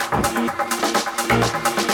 えっ?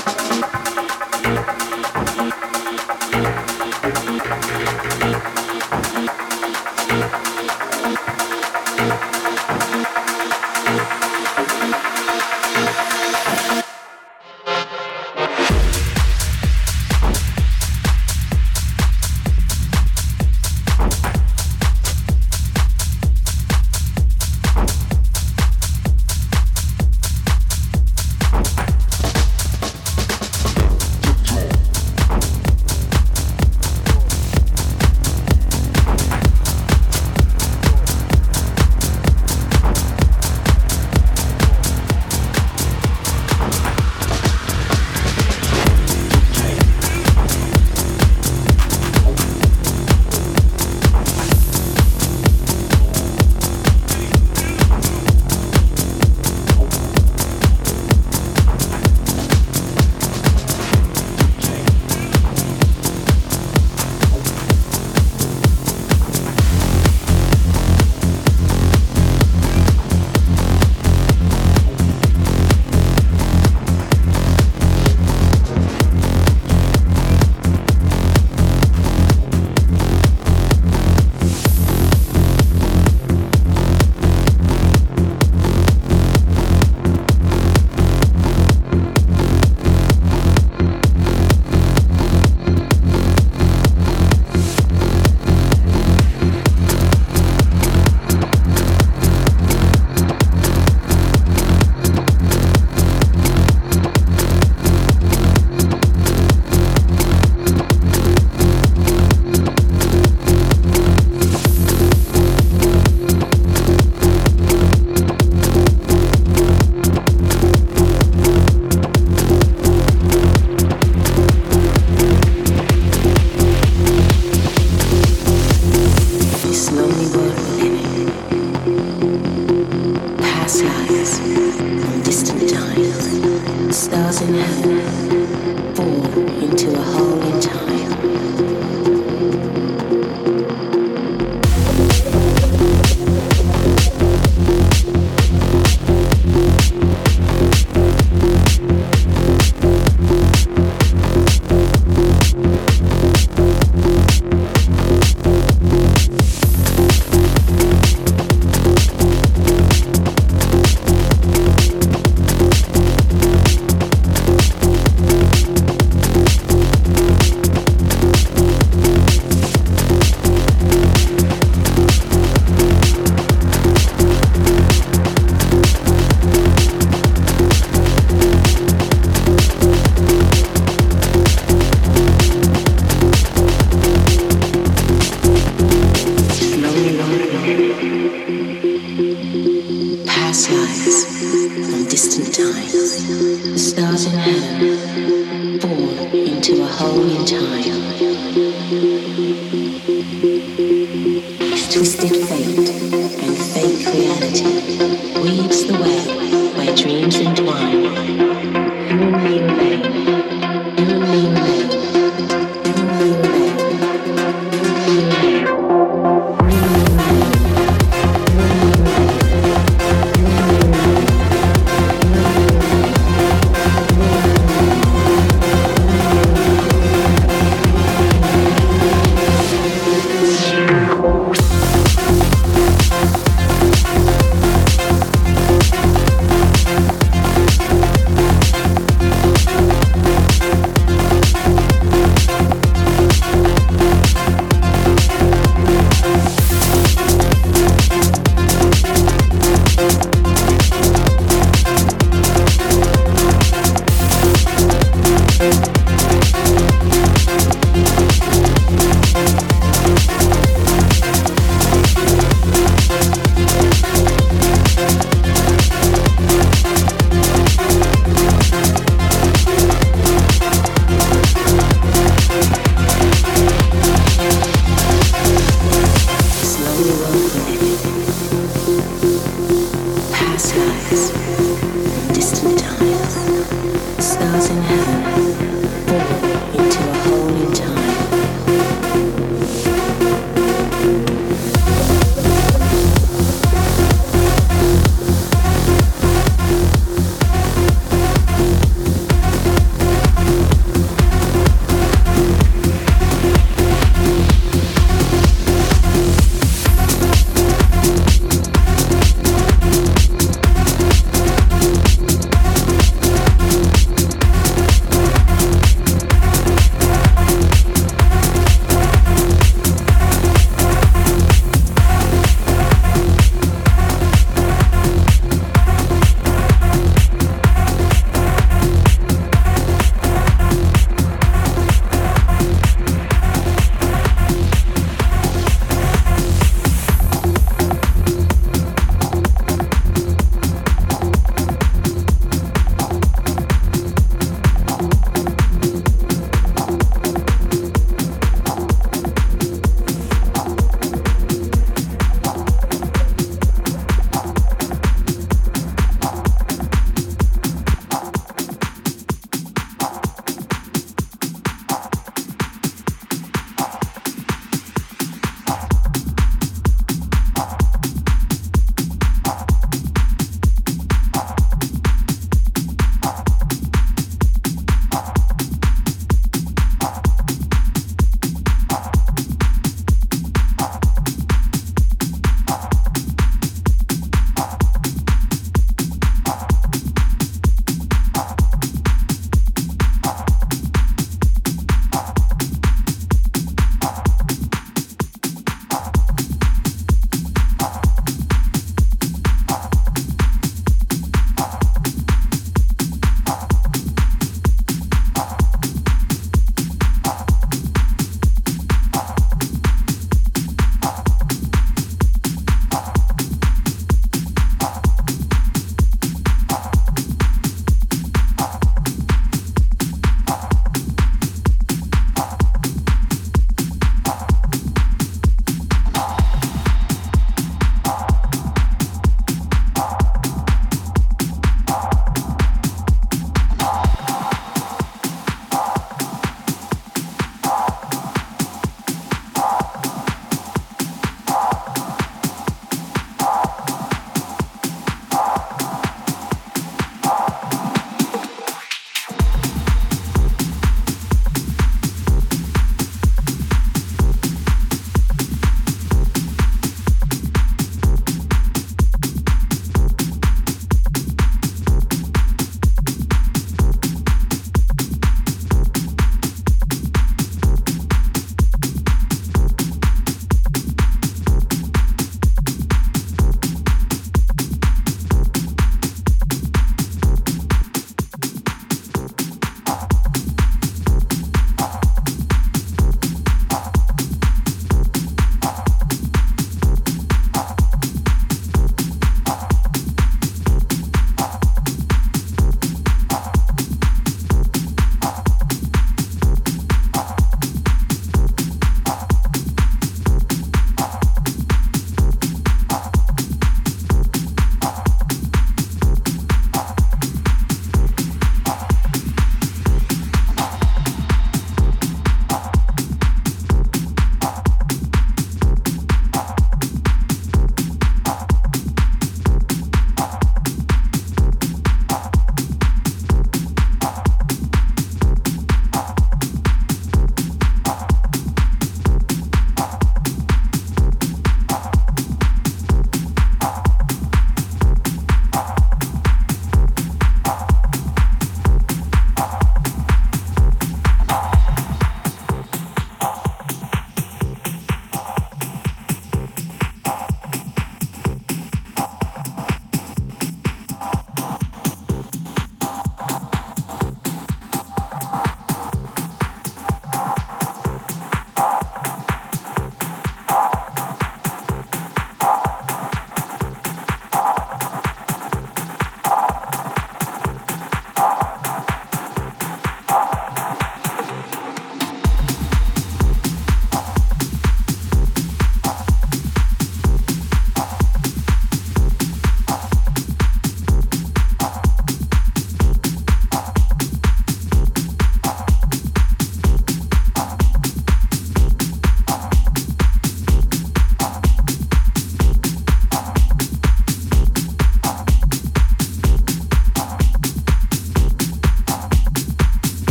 past lies distant time. The stars in heaven born into a hole in time. His twisted fate.